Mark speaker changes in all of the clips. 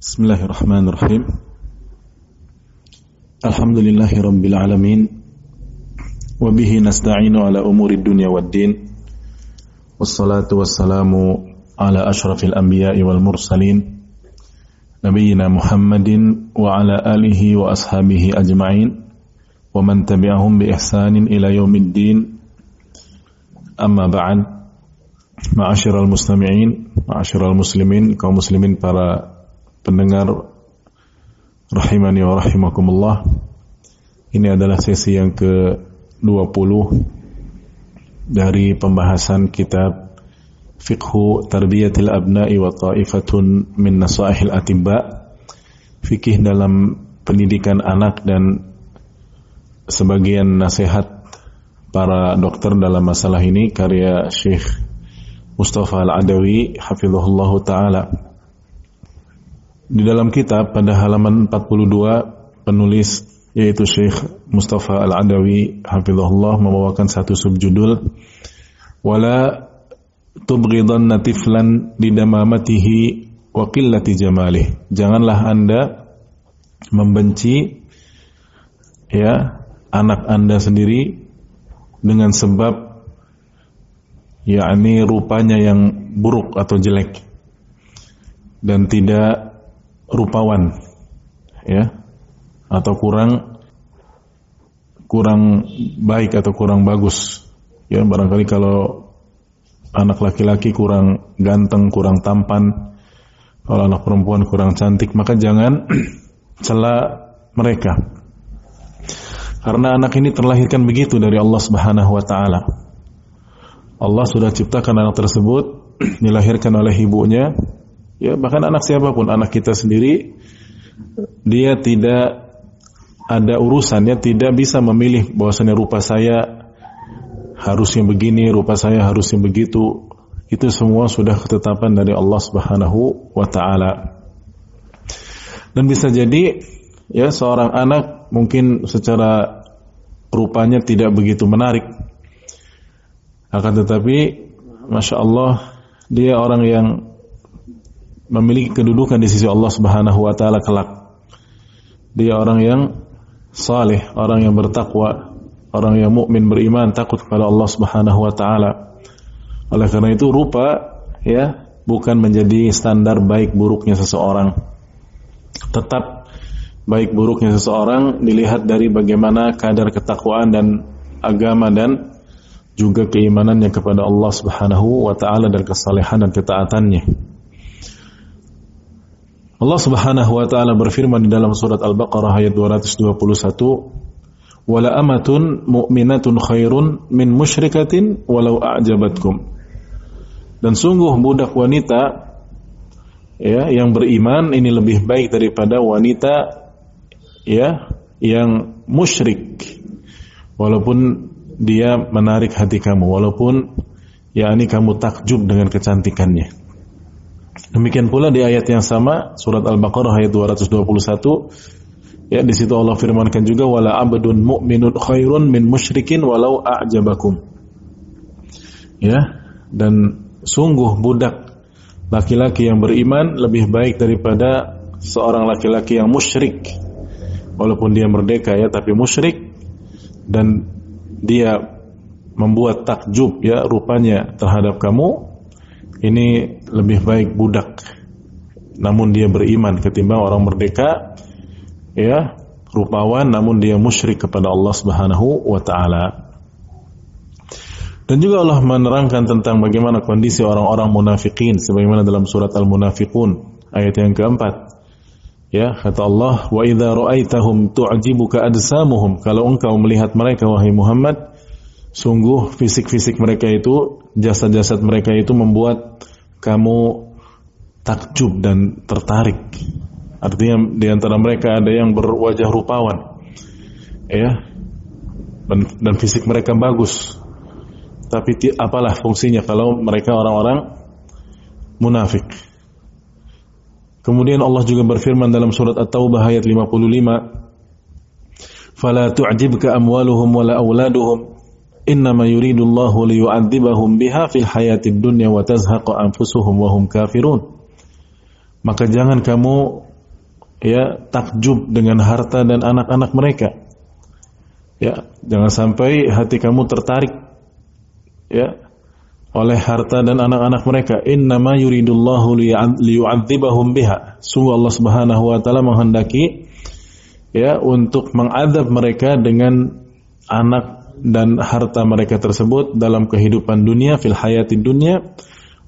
Speaker 1: بسم الله الرحمن الرحيم. الحمد لله رب العالمين وبه نستعين على أمور الدنيا والدين والصلاة والسلام على أشرف الأنبياء والمرسلين نبينا محمد وعلى آله وأصحابه أجمعين ومن تبعهم بإحسان إلى يوم الدين. أما بعد معاشر المستمعين معاشر المسلمين muslimin para pendengar rahimani wa rahimakumullah. Ini adalah sesi yang ke-20 dari pembahasan kitab Fiqhu Tarbiyatil Abna'i wa Ta'ifatun min Nasaihil Atibba. Fikih dalam pendidikan anak dan sebagian nasihat para dokter dalam masalah ini karya Syekh Mustafa Al-Adawi hafizahullah taala. Di dalam kitab pada halaman 42 penulis yaitu Syekh Mustafa Al-Adawi hafizahullah membawakan satu subjudul wala tubghidan natiflan lidamamatihi wa qillati jamalih. Janganlah Anda membenci ya anak Anda sendiri dengan sebab yakni rupanya yang buruk atau jelek dan tidak rupawan ya atau kurang kurang baik atau kurang bagus. Ya barangkali kalau anak laki-laki kurang ganteng kurang tampan kalau anak perempuan kurang cantik maka jangan cela mereka. Karena anak ini terlahirkan begitu dari Allah Subhanahu wa taala. Allah sudah ciptakan anak tersebut dilahirkan oleh ibunya ya bahkan anak siapa pun anak kita sendiri dia tidak ada urusannya tidak bisa memilih bahwasanya rupa saya harusnya begini rupa saya harusnya begitu. Itu semua sudah ketetapan dari Allah Subhanahu wa taala. Dan bisa jadi ya seorang anak mungkin secara rupanya tidak begitu menarik. Akan tetapi masya Allah dia orang yang memiliki kedudukan di sisi Allah Subhanahu wa taala kelak. Dia orang yang saleh, orang yang bertakwa, orang yang mukmin beriman, takut kepada Allah Subhanahu wa taala. Oleh karena itu rupa ya bukan menjadi standar baik buruknya seseorang. Tetap baik buruknya seseorang dilihat dari bagaimana kadar ketakwaan dan agama dan juga keimanannya kepada Allah Subhanahu wa taala dan kesalehan dan ketaatannya. Allah Subhanahu wa taala berfirman di dalam surat Al-Baqarah ayat 221, "Wala amatun mu'minatun khairun min musyrikatin walau a'jabatkum." Dan sungguh budak wanita ya yang beriman ini lebih baik daripada wanita ya yang musyrik walaupun dia menarik hati kamu walaupun yakni kamu takjub dengan kecantikannya. Demikian pula di ayat yang sama surat Al-Baqarah ayat 221 ya di situ Allah firmankan juga wala abdun mu'minun khairun min musyrikin walau a'jabakum. Ya, dan sungguh budak laki-laki yang beriman lebih baik daripada seorang laki-laki yang musyrik. Walaupun dia merdeka ya tapi musyrik dan dia membuat takjub ya rupanya terhadap kamu ini lebih baik budak namun dia beriman ketimbang orang merdeka ya rupawan namun dia musyrik kepada Allah Subhanahu wa taala. Dan juga Allah menerangkan tentang bagaimana kondisi orang-orang munafikin sebagaimana dalam surat Al-Munafiqun ayat yang keempat. Ya, kata Allah, "Wa idza ra'aitahum tu'jibuka ajsamuhum." Kalau engkau melihat mereka wahai Muhammad, sungguh fisik-fisik mereka itu, jasad-jasad mereka itu membuat kamu takjub dan tertarik. Artinya di antara mereka ada yang berwajah rupawan. Ya. Dan, dan fisik mereka bagus. Tapi apalah fungsinya kalau mereka orang-orang munafik. Kemudian Allah juga berfirman dalam surat At-Taubah ayat 55, "Fala tu'jibka amwaluhum wala auladuhum innama yuridullahu liyu'adzibahum biha fil hayatid dunya wa tazhaqa anfusuhum wa hum kafirun." Maka jangan kamu ya takjub dengan harta dan anak-anak mereka. Ya, jangan sampai hati kamu tertarik ya oleh harta dan anak-anak mereka. Innama yuridullahu liyu'adzibahum biha. Sungguh Allah Subhanahu wa taala menghendaki ya untuk mengadab mereka dengan anak dan harta mereka tersebut dalam kehidupan dunia fil hayati dunia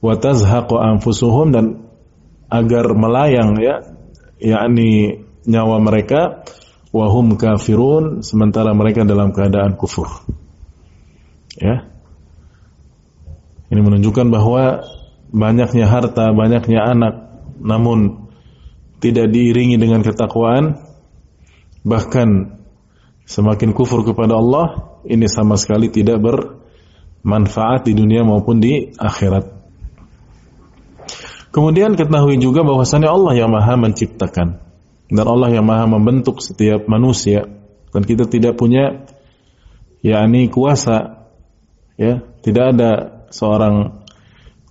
Speaker 1: wa tazhaqu anfusuhum dan agar melayang ya yakni nyawa mereka wahum kafirun sementara mereka dalam keadaan kufur. Ya. Ini menunjukkan bahwa banyaknya harta, banyaknya anak namun tidak diiringi dengan ketakwaan bahkan semakin kufur kepada Allah ini sama sekali tidak bermanfaat di dunia maupun di akhirat. Kemudian ketahui juga bahwasanya Allah yang Maha menciptakan dan Allah yang Maha membentuk setiap manusia dan kita tidak punya yakni kuasa ya, tidak ada seorang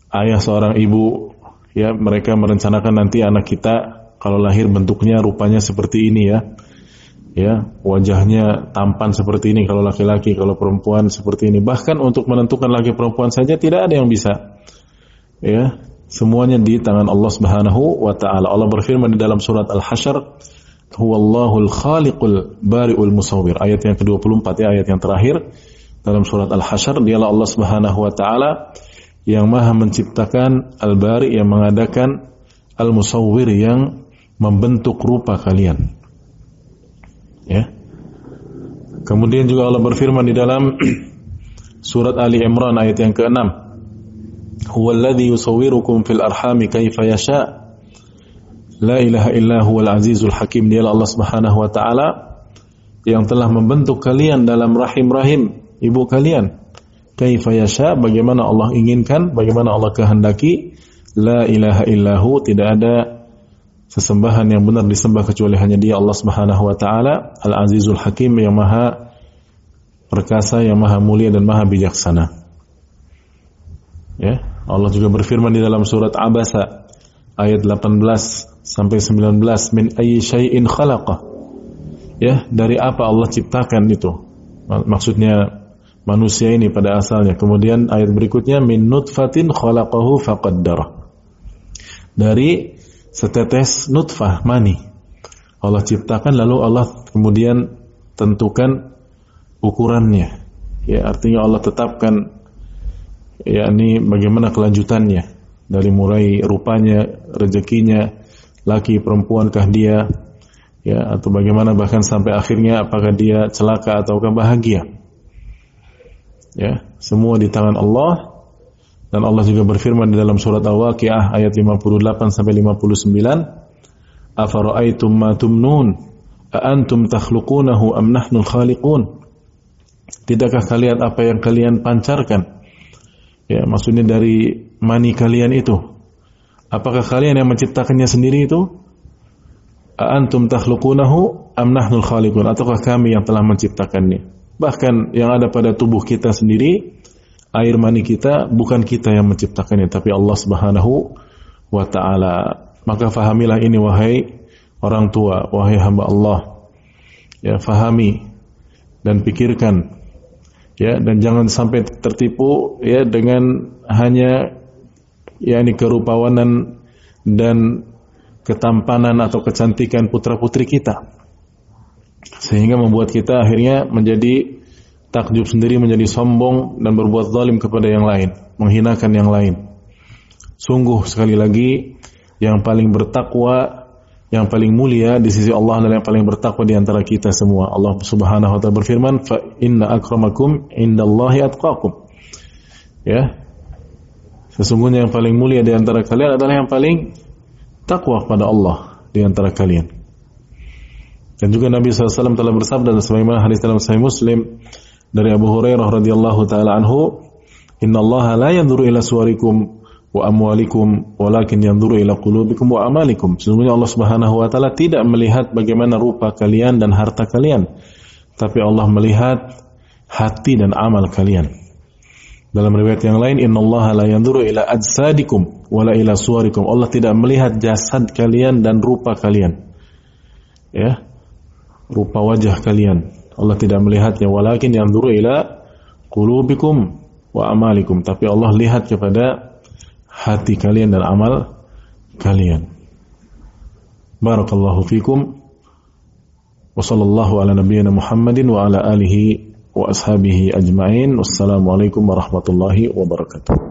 Speaker 1: ayah, seorang ibu ya, mereka merencanakan nanti anak kita kalau lahir bentuknya rupanya seperti ini ya. Ya, wajahnya tampan seperti ini kalau laki-laki, kalau perempuan seperti ini. Bahkan untuk menentukan laki perempuan saja tidak ada yang bisa. Ya, Semuanya di tangan Allah Subhanahu wa taala. Allah berfirman di dalam surat Al-Hasyr, "Huwallahul khaliqul bari'ul musawwir." Ayat yang ke-24 ya, ayat yang terakhir dalam surat Al-Hasyr, dialah Allah Subhanahu wa taala yang Maha menciptakan Al-Bari yang mengadakan Al-Musawwir yang membentuk rupa kalian. Ya. Kemudian juga Allah berfirman di dalam surat Ali Imran ayat yang ke-6 huwa alladhi yusawwirukum fil arhami kaifa yasha. La ilaha illa huwal azizul hakim. Dia Allah Subhanahu wa taala yang telah membentuk kalian dalam rahim-rahim ibu kalian. Kaifa yasha bagaimana Allah inginkan bagaimana Allah kehendaki. La ilaha illahu tidak ada sesembahan yang benar disembah kecuali hanya Dia Allah Subhanahu wa taala Al Azizul Hakim yang maha perkasa yang maha mulia dan maha bijaksana ya Allah juga berfirman di dalam surat Abasa ayat 18 sampai 19 min ayyi syai'in khalaqa. Ya, dari apa Allah ciptakan itu? Maksudnya manusia ini pada asalnya. Kemudian ayat berikutnya min nutfatin khalaqahu faqaddara. Dari setetes nutfah mani. Allah ciptakan lalu Allah kemudian tentukan ukurannya. Ya, artinya Allah tetapkan yakni bagaimana kelanjutannya dari mulai rupanya, rezekinya, laki perempuankah dia, ya atau bagaimana bahkan sampai akhirnya apakah dia celaka ataukah bahagia. Ya, semua di tangan Allah dan Allah juga berfirman di dalam surat Al-Waqiah ayat 58 sampai 59, "Afara'aitum ma tumnun? A antum takhluqunahu am nahnul khaliqun?" Tidakkah kalian apa yang kalian pancarkan? Ya, maksudnya dari mani kalian itu. Apakah kalian yang menciptakannya sendiri itu? Antum takhluqunahu am nahnul khaliqun ataukah kami yang telah menciptakannya? Bahkan yang ada pada tubuh kita sendiri, air mani kita bukan kita yang menciptakannya tapi Allah Subhanahu wa taala. Maka fahamilah ini wahai orang tua, wahai hamba Allah. Ya, fahami dan pikirkan ya dan jangan sampai tertipu ya dengan hanya ya ini kerupawanan dan ketampanan atau kecantikan putra-putri kita sehingga membuat kita akhirnya menjadi takjub sendiri menjadi sombong dan berbuat zalim kepada yang lain menghinakan yang lain sungguh sekali lagi yang paling bertakwa yang paling mulia di sisi Allah adalah yang paling bertakwa di antara kita semua. Allah Subhanahu wa taala berfirman, "Fa inna akramakum indallahi atqakum." Ya. Sesungguhnya yang paling mulia di antara kalian adalah yang paling takwa kepada Allah di antara kalian. Dan juga Nabi SAW telah bersabda sebagaimana hadis dalam Sahih Muslim dari Abu Hurairah radhiyallahu taala anhu, "Inna Allah la yanzuru ila suwarikum wa amwalikum walakin yanzuru ila qulubikum wa amalikum. Sesungguhnya Allah Subhanahu wa taala tidak melihat bagaimana rupa kalian dan harta kalian, tapi Allah melihat hati dan amal kalian. Dalam riwayat yang lain, innallaha la yanzuru ila ajsadikum wala ila suwarikum. Allah tidak melihat jasad kalian dan rupa kalian. ya rupa wajah kalian. Allah tidak melihatnya walakin yang duru ila qulubikum wa amalikum tapi Allah lihat kepada hati kalian dan amal kalian. Barakallahu fikum wa sallallahu ala nabiyyina Muhammadin wa ala alihi wa ashabihi ajma'in. Wassalamualaikum warahmatullahi wabarakatuh.